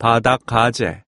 바닥 가재.